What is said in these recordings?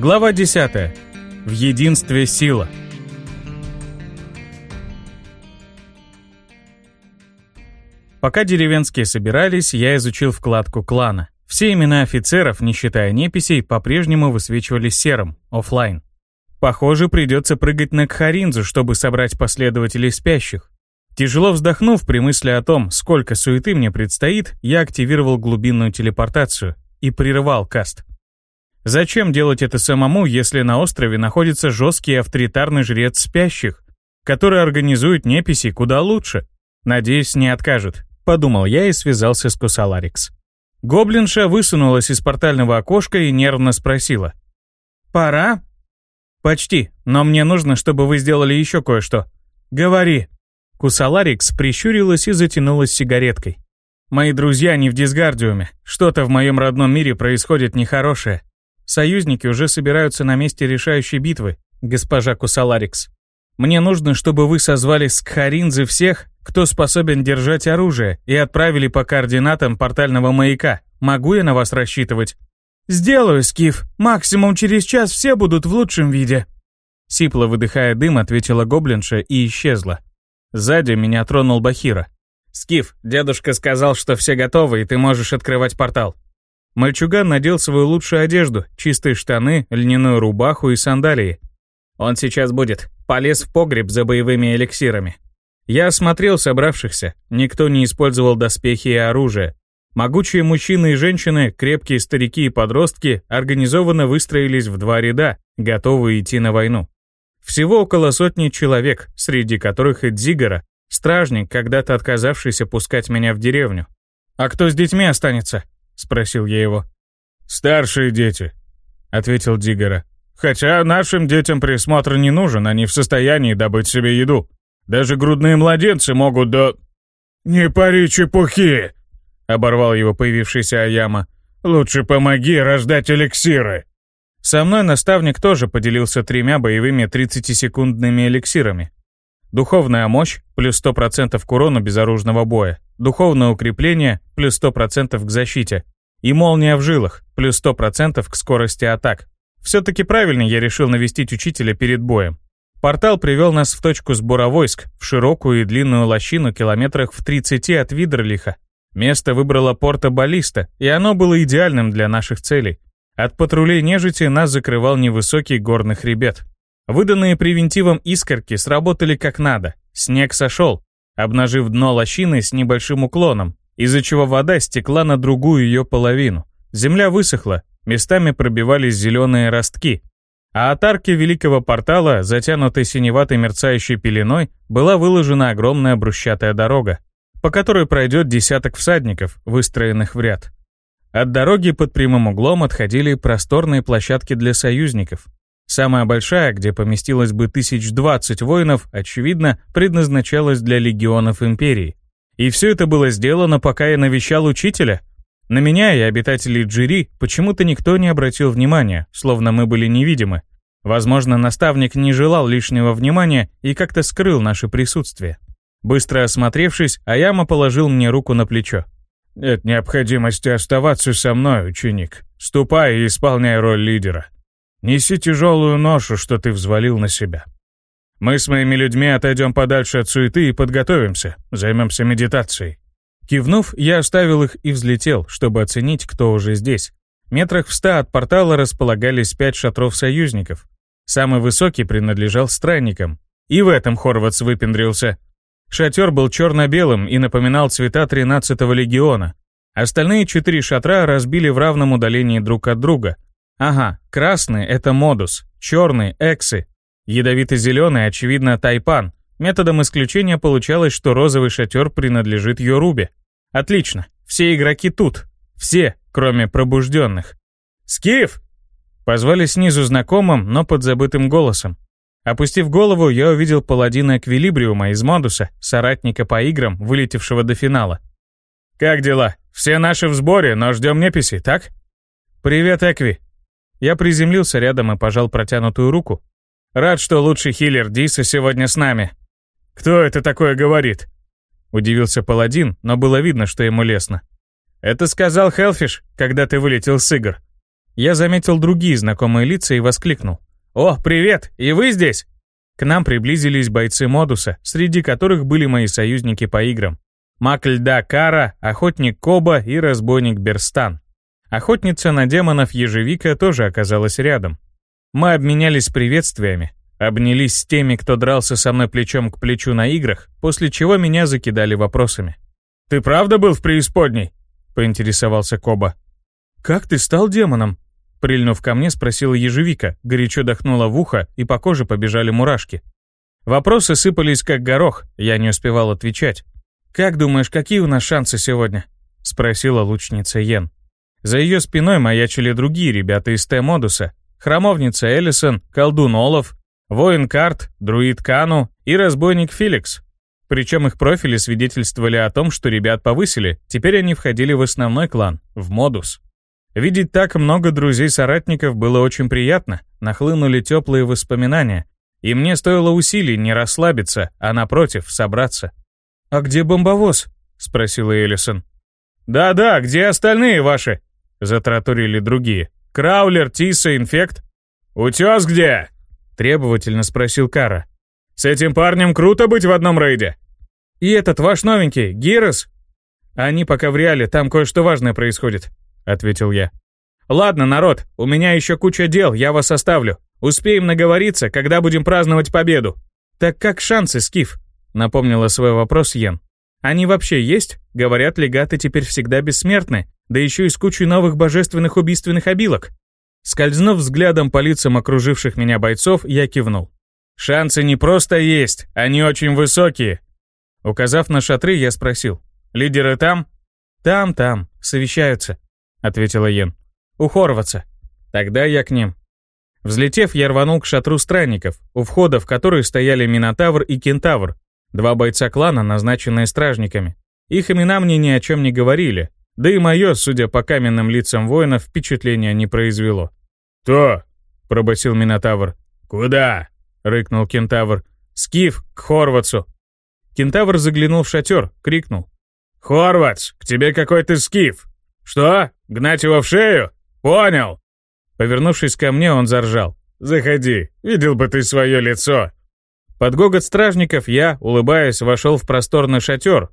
Глава 10. В единстве сила. Пока деревенские собирались, я изучил вкладку клана. Все имена офицеров, не считая неписей, по-прежнему высвечивались серым, офлайн. Похоже, придется прыгать на Кхаринзу, чтобы собрать последователей спящих. Тяжело вздохнув при мысли о том, сколько суеты мне предстоит, я активировал глубинную телепортацию и прерывал каст. Зачем делать это самому, если на острове находится жесткий авторитарный жрец спящих, который организует неписи куда лучше? Надеюсь, не откажет, подумал я и связался с Кусаларикс. Гоблинша высунулась из портального окошка и нервно спросила. «Пора?» «Почти, но мне нужно, чтобы вы сделали еще кое-что». «Говори». Кусаларикс прищурилась и затянулась сигареткой. «Мои друзья не в дисгардиуме. Что-то в моем родном мире происходит нехорошее. Союзники уже собираются на месте решающей битвы, госпожа Кусаларикс. Мне нужно, чтобы вы созвали с всех, кто способен держать оружие, и отправили по координатам портального маяка. Могу я на вас рассчитывать? «Сделаю, Скиф. Максимум через час все будут в лучшем виде». Сипло выдыхая дым, ответила гоблинша и исчезла. Сзади меня тронул Бахира. «Скиф, дедушка сказал, что все готовы, и ты можешь открывать портал». Мальчуган надел свою лучшую одежду, чистые штаны, льняную рубаху и сандалии. Он сейчас будет. Полез в погреб за боевыми эликсирами. Я осмотрел собравшихся. Никто не использовал доспехи и оружие. Могучие мужчины и женщины, крепкие старики и подростки организованно выстроились в два ряда, готовые идти на войну. Всего около сотни человек, среди которых и Дзигара, стражник, когда-то отказавшийся пускать меня в деревню. «А кто с детьми останется?» — спросил я его. «Старшие дети», — ответил Дигора. «Хотя нашим детям присмотр не нужен, они в состоянии добыть себе еду. Даже грудные младенцы могут до...» «Не пари чепухи!» — оборвал его появившийся Аяма. «Лучше помоги рождать эликсиры!» Со мной наставник тоже поделился тремя боевыми 30-секундными эликсирами. Духовная мощь – плюс 100% к урону безоружного боя. Духовное укрепление – плюс 100% к защите. И молния в жилах – плюс 100% к скорости атак. Все-таки правильно я решил навестить учителя перед боем. Портал привел нас в точку сбора войск, в широкую и длинную лощину километрах в 30 от Видерлиха. Место выбрало порта Баллиста, и оно было идеальным для наших целей. От патрулей нежити нас закрывал невысокий горный хребет. Выданные превентивом искорки сработали как надо. Снег сошел, обнажив дно лощины с небольшим уклоном, из-за чего вода стекла на другую ее половину. Земля высохла, местами пробивались зеленые ростки, а от арки великого портала, затянутой синеватой мерцающей пеленой, была выложена огромная брусчатая дорога, по которой пройдет десяток всадников, выстроенных в ряд. От дороги под прямым углом отходили просторные площадки для союзников, Самая большая, где поместилось бы 1020 воинов, очевидно, предназначалась для легионов Империи. И все это было сделано, пока я навещал учителя. На меня и обитателей Джири почему-то никто не обратил внимания, словно мы были невидимы. Возможно, наставник не желал лишнего внимания и как-то скрыл наше присутствие. Быстро осмотревшись, Аяма положил мне руку на плечо. «Нет необходимости оставаться со мной, ученик. Ступай и исполняй роль лидера. Неси тяжелую ношу, что ты взвалил на себя. Мы с моими людьми отойдем подальше от суеты и подготовимся, займемся медитацией. Кивнув, я оставил их и взлетел, чтобы оценить, кто уже здесь. Метрах в ста от портала располагались пять шатров союзников. Самый высокий принадлежал странникам. И в этом Хорватс выпендрился. Шатер был черно-белым и напоминал цвета 13-го легиона. Остальные четыре шатра разбили в равном удалении друг от друга — Ага, красный — это модус, черный — эксы, ядовито-зеленый, очевидно, тайпан. Методом исключения получалось, что розовый шатер принадлежит Йорубе. Отлично, все игроки тут. Все, кроме пробужденных. «Скиф!» Позвали снизу знакомым, но под забытым голосом. Опустив голову, я увидел паладина Эквилибриума из модуса, соратника по играм, вылетевшего до финала. «Как дела? Все наши в сборе, но ждем неписи, так?» «Привет, Экви!» Я приземлился рядом и пожал протянутую руку. «Рад, что лучший хиллер Диса сегодня с нами». «Кто это такое говорит?» Удивился паладин, но было видно, что ему лестно. «Это сказал Хелфиш, когда ты вылетел с игр». Я заметил другие знакомые лица и воскликнул. «О, привет! И вы здесь?» К нам приблизились бойцы Модуса, среди которых были мои союзники по играм. Маг льда Кара, охотник Коба и разбойник Берстан. Охотница на демонов Ежевика тоже оказалась рядом. Мы обменялись приветствиями, обнялись с теми, кто дрался со мной плечом к плечу на играх, после чего меня закидали вопросами. «Ты правда был в преисподней?» — поинтересовался Коба. «Как ты стал демоном?» Прильнув ко мне, спросила ежевика, горячо дохнула в ухо, и по коже побежали мурашки. Вопросы сыпались как горох, я не успевал отвечать. «Как думаешь, какие у нас шансы сегодня?» — спросила лучница Йен. За ее спиной маячили другие ребята из Т-модуса. Храмовница Эллисон, колдун Олаф, воин Карт, друид Кану и разбойник Феликс. Причем их профили свидетельствовали о том, что ребят повысили, теперь они входили в основной клан, в модус. Видеть так много друзей-соратников было очень приятно, нахлынули теплые воспоминания, и мне стоило усилий не расслабиться, а напротив, собраться. «А где бомбовоз?» — спросила Эллисон. «Да-да, где остальные ваши?» — затраторили другие. «Краулер, Тиса, Инфект?» «Утес где?» — требовательно спросил Кара. «С этим парнем круто быть в одном рейде». «И этот ваш новенький, Гирос?» «Они пока в реале, там кое-что важное происходит», — ответил я. «Ладно, народ, у меня еще куча дел, я вас оставлю. Успеем наговориться, когда будем праздновать победу». «Так как шансы, Скиф?» — напомнила свой вопрос Йен. «Они вообще есть? Говорят, легаты теперь всегда бессмертны, да еще и с кучей новых божественных убийственных обилок». Скользнув взглядом по лицам окруживших меня бойцов, я кивнул. «Шансы не просто есть, они очень высокие». Указав на шатры, я спросил. «Лидеры там?» «Там, там, совещаются», — ответила Йен. «У Хорватса. Тогда я к ним». Взлетев, я рванул к шатру странников, у входа в который стояли Минотавр и Кентавр, два бойца клана, назначенные стражниками. Их имена мне ни о чем не говорили, да и мое, судя по каменным лицам воинов, впечатления не произвело. «То!» — пробасил Минотавр. «Куда?» — рыкнул Кентавр. «Скиф, к Хорватсу!» Кентавр заглянул в шатер, крикнул. «Хорватс, к тебе какой-то скиф!» «Что? Гнать его в шею? Понял!» Повернувшись ко мне, он заржал. «Заходи, видел бы ты свое лицо!» Под гогот стражников я, улыбаясь, вошел в просторный шатер.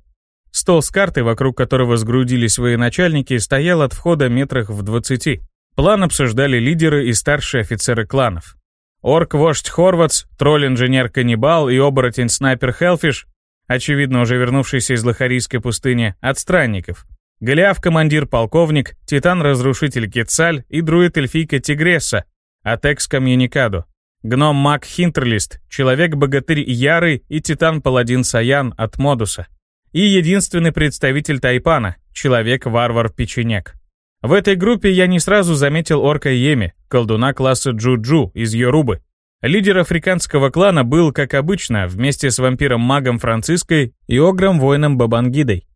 Стол с картой, вокруг которого сгрудились свои начальники, стоял от входа метрах в двадцати. План обсуждали лидеры и старшие офицеры кланов. Орк-вождь Хорватс, тролль-инженер-каннибал и оборотень-снайпер Хелфиш, очевидно уже вернувшийся из Лохарийской пустыни, от странников. Голиаф командир полковник, титан-разрушитель Кетцаль и друид-эльфийка Тигресса, от экс-комьюникадо. Гном Мак Хинтерлист, человек-богатырь Яры и титан-паладин Саян от Модуса. И единственный представитель Тайпана, человек-варвар-печенек. В этой группе я не сразу заметил орка Йеми, колдуна класса Джуджу из Йорубы. Лидер африканского клана был, как обычно, вместе с вампиром-магом Франциской и огром-воином Бабангидой.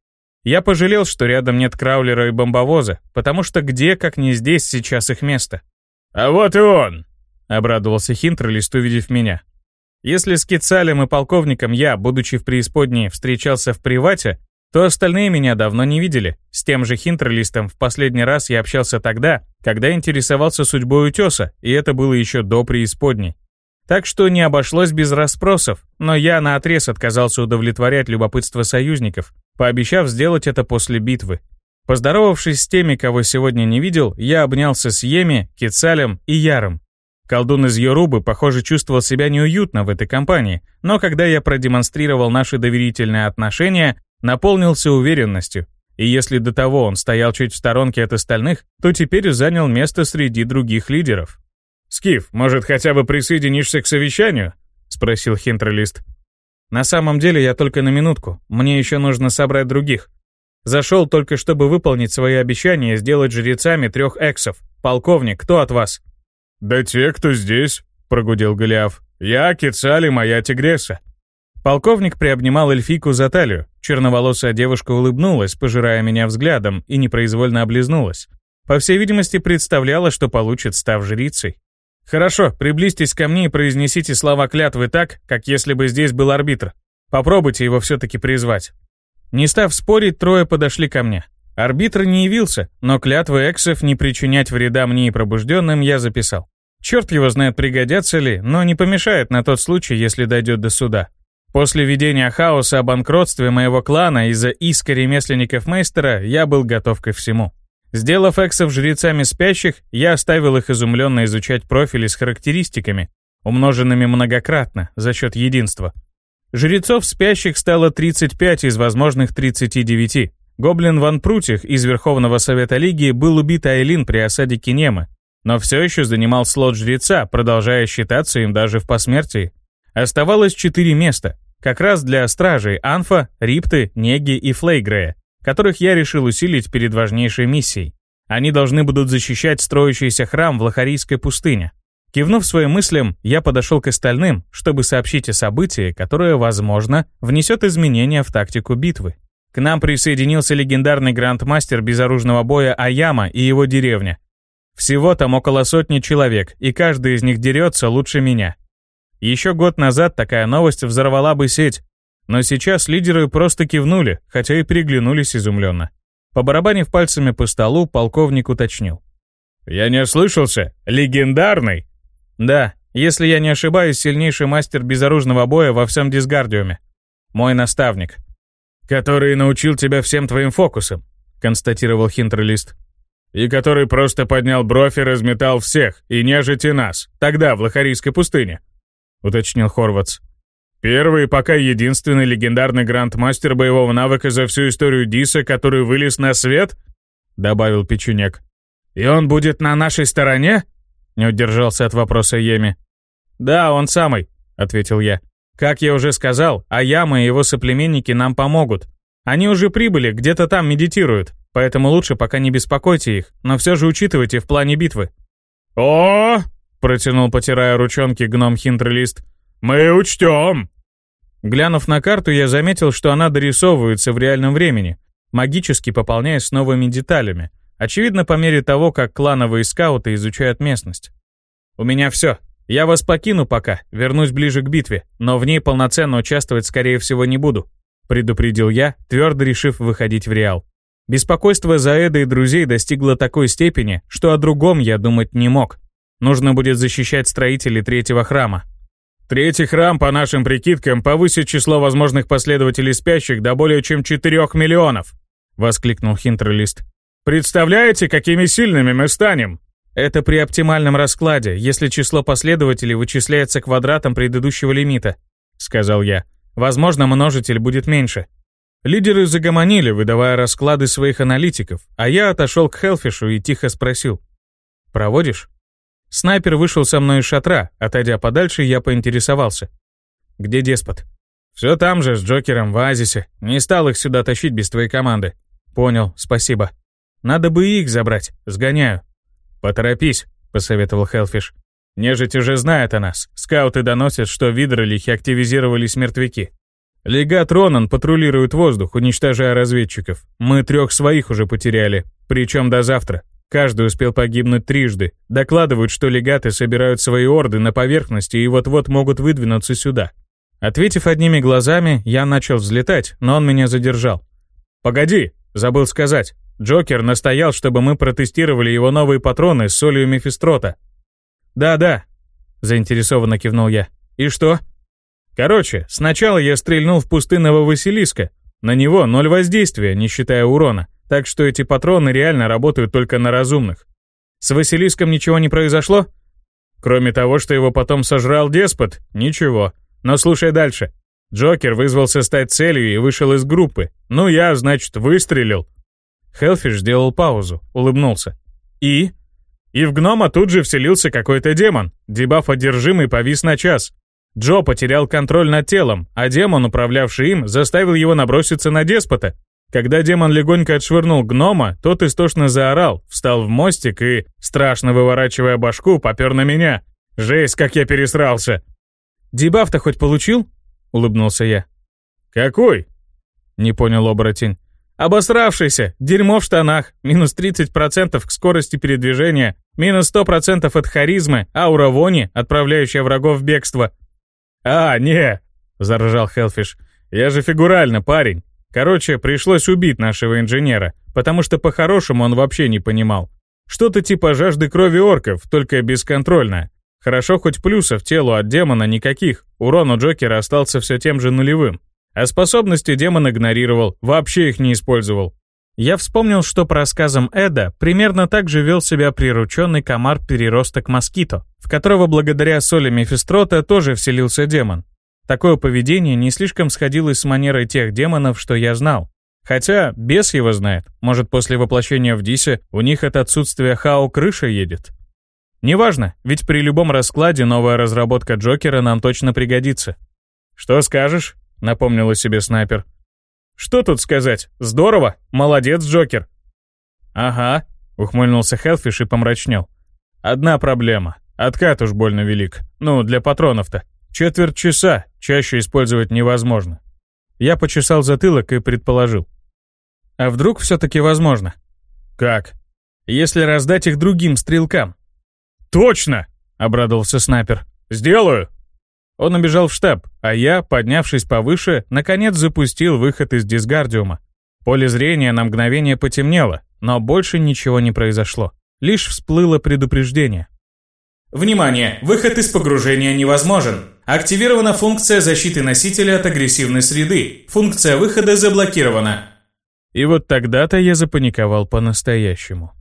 Я пожалел, что рядом нет краулера и бомбовоза, потому что где, как не здесь, сейчас их место. «А вот и он!» — обрадовался Хинтерлист, увидев меня. Если с Кицалем и полковником я, будучи в преисподней, встречался в привате, то остальные меня давно не видели. С тем же Хинтерлистом в последний раз я общался тогда, когда интересовался судьбой утеса, и это было еще до преисподней. Так что не обошлось без расспросов, но я наотрез отказался удовлетворять любопытство союзников, пообещав сделать это после битвы. Поздоровавшись с теми, кого сегодня не видел, я обнялся с Еми, Кицалем и Яром. Колдун из Йорубы, похоже, чувствовал себя неуютно в этой компании, но когда я продемонстрировал наши доверительные отношения, наполнился уверенностью. И если до того он стоял чуть в сторонке от остальных, то теперь занял место среди других лидеров. «Скиф, может, хотя бы присоединишься к совещанию?» — спросил Хинтролист. «На самом деле я только на минутку. Мне еще нужно собрать других. Зашел только, чтобы выполнить свои обещания сделать жрецами трех эксов. Полковник, кто от вас?» «Да те, кто здесь», — прогудел Голиаф. «Я, Кицали, моя тигреса». Полковник приобнимал эльфийку за талию. Черноволосая девушка улыбнулась, пожирая меня взглядом, и непроизвольно облизнулась. По всей видимости, представляла, что получит, став жрицей. Хорошо, приблизьтесь ко мне и произнесите слова клятвы так, как если бы здесь был арбитр. Попробуйте его все-таки призвать. Не став спорить, трое подошли ко мне. Арбитр не явился, но клятвы эксов не причинять вреда мне и пробужденным я записал. Черт его знает, пригодятся ли, но не помешает на тот случай, если дойдет до суда. После ведения хаоса о банкротстве моего клана из-за иска ремесленников мейстера я был готов ко всему. Сделав эксов жрецами спящих, я оставил их изумленно изучать профили с характеристиками, умноженными многократно за счет единства. Жрецов спящих стало 35 из возможных 39. Гоблин Ван Прутих из Верховного Совета Лиги был убит Айлин при осаде Кинема, но все еще занимал слот жреца, продолжая считаться им даже в посмертии. Оставалось четыре места, как раз для стражей Анфа, Рипты, Неги и Флейгрея, которых я решил усилить перед важнейшей миссией. Они должны будут защищать строящийся храм в Лохарийской пустыне. Кивнув своим мыслям, я подошел к остальным, чтобы сообщить о событии, которое, возможно, внесет изменения в тактику битвы. К нам присоединился легендарный грандмастер безоружного боя Аяма и его деревня. Всего там около сотни человек, и каждый из них дерется лучше меня. Еще год назад такая новость взорвала бы сеть, но сейчас лидеры просто кивнули, хотя и переглянулись изумленно. Побарабанив пальцами по столу, полковник уточнил. «Я не ослышался? Легендарный?» Да, если я не ошибаюсь, сильнейший мастер безоружного боя во всем Дисгардиуме. Мой наставник. Который научил тебя всем твоим фокусам, констатировал Хинтерлист. И который просто поднял бровь и разметал всех, и нежить и нас, тогда, в Лохарийской пустыне, уточнил Хорватс. Первый пока единственный легендарный грандмастер боевого навыка за всю историю Диса, который вылез на свет, добавил Печенек. И он будет на нашей стороне? Не удержался от вопроса Еми. «Да, он самый», — ответил я. «Как я уже сказал, Аяма и его соплеменники нам помогут. Они уже прибыли, где-то там медитируют, поэтому лучше пока не беспокойте их, но все же учитывайте в плане битвы». «О!» — протянул, потирая ручонки гном Хинтерлист. «Мы учтем!» Глянув на карту, я заметил, что она дорисовывается в реальном времени, магически пополняясь новыми деталями — Очевидно, по мере того, как клановые скауты изучают местность. «У меня все. Я вас покину пока, вернусь ближе к битве, но в ней полноценно участвовать, скорее всего, не буду», предупредил я, твердо решив выходить в Реал. Беспокойство за Эда и друзей достигло такой степени, что о другом я думать не мог. Нужно будет защищать строителей третьего храма. Третий храм, по нашим прикидкам, повысит число возможных последователей спящих до более чем 4 миллионов, воскликнул Хинтерлист. Представляете, какими сильными мы станем? Это при оптимальном раскладе, если число последователей вычисляется квадратом предыдущего лимита, сказал я. Возможно, множитель будет меньше. Лидеры загомонили, выдавая расклады своих аналитиков, а я отошел к Хелфишу и тихо спросил. «Проводишь?» Снайпер вышел со мной из шатра, отойдя подальше, я поинтересовался. «Где деспот?» «Все там же, с Джокером в оазисе. Не стал их сюда тащить без твоей команды». «Понял, спасибо». Надо бы их забрать. Сгоняю. Поторопись, посоветовал Хелфиш. Нежить уже знает о нас. Скауты доносят, что в Видролихе активизировались мертвяки. Легат Ронан патрулирует воздух, уничтожая разведчиков. Мы трех своих уже потеряли, причем до завтра. Каждый успел погибнуть трижды. Докладывают, что легаты собирают свои орды на поверхности и вот-вот могут выдвинуться сюда. Ответив одними глазами, я начал взлетать, но он меня задержал. «Погоди, забыл сказать. Джокер настоял, чтобы мы протестировали его новые патроны с солью мефистрота. «Да-да», — заинтересованно кивнул я. «И что?» «Короче, сначала я стрельнул в пустынного Василиска. На него ноль воздействия, не считая урона, так что эти патроны реально работают только на разумных. С Василиском ничего не произошло? Кроме того, что его потом сожрал деспот, ничего. Но слушай дальше. Джокер вызвался стать целью и вышел из группы. Ну я, значит, выстрелил. Хелфиш сделал паузу, улыбнулся. «И?» И в гнома тут же вселился какой-то демон. Дебаф одержимый повис на час. Джо потерял контроль над телом, а демон, управлявший им, заставил его наброситься на деспота. Когда демон легонько отшвырнул гнома, тот истошно заорал, встал в мостик и, страшно выворачивая башку, попер на меня. Жесть, как я пересрался. «Дебаф-то хоть получил?» — улыбнулся я. «Какой?» — не понял оборотень. Обосравшийся, дерьмо в штанах, минус 30% к скорости передвижения, минус 100% от харизмы, аура вони, отправляющая врагов в бегство. «А, не!» — заржал Хелфиш. «Я же фигурально, парень. Короче, пришлось убить нашего инженера. потому что по-хорошему он вообще не понимал. Что-то типа жажды крови орков, только бесконтрольная. Хорошо хоть плюсов телу от демона никаких, урон у Джокера остался все тем же нулевым. А способности демон игнорировал, вообще их не использовал. Я вспомнил, что по рассказам Эда примерно так же вел себя прирученный комар-переросток Москито, в которого благодаря соли Мефистрота тоже вселился демон. Такое поведение не слишком сходилось с манерой тех демонов, что я знал. Хотя, бес его знает, может после воплощения в Дисе у них от отсутствия Хао крыша едет. Неважно, ведь при любом раскладе новая разработка Джокера нам точно пригодится. «Что скажешь?» — напомнил о себе снайпер. «Что тут сказать? Здорово! Молодец, Джокер!» «Ага», — ухмыльнулся Хелфиш и помрачнел. «Одна проблема. Откат уж больно велик. Ну, для патронов-то. Четверть часа, чаще использовать невозможно». Я почесал затылок и предположил. А вдруг все-таки возможно? Как? Если раздать их другим стрелкам. Точно! Обрадовался снайпер. Сделаю! Он убежал в штаб, а я, поднявшись повыше, наконец запустил выход из дисгардиума. Поле зрения на мгновение потемнело, но больше ничего не произошло. Лишь всплыло предупреждение. Внимание! Выход из погружения невозможен. Активирована функция защиты носителя от агрессивной среды. Функция выхода заблокирована. И вот тогда-то я запаниковал по-настоящему.